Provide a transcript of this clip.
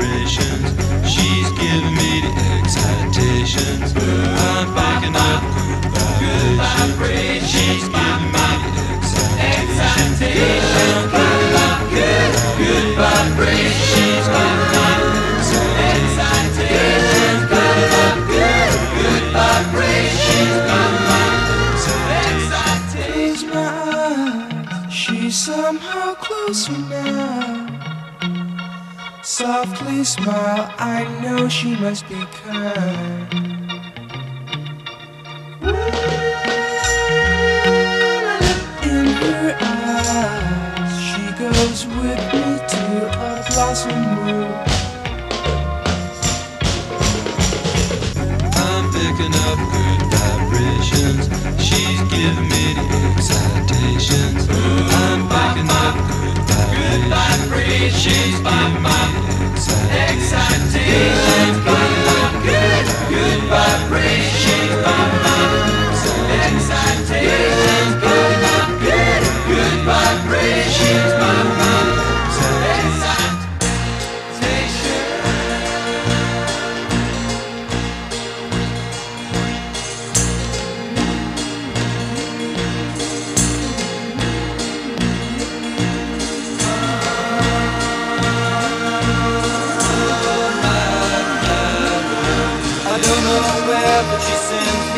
vibrations. She's giving me the excitations. I'm picking up good excitations. Good, vibrations. She's giving me the excitations. She's somehow closer now. Softly smile, I know she must be kind. In her eyes, she goes with me to a blossom. I'm picking up good vibrations. She's giving me the excitations.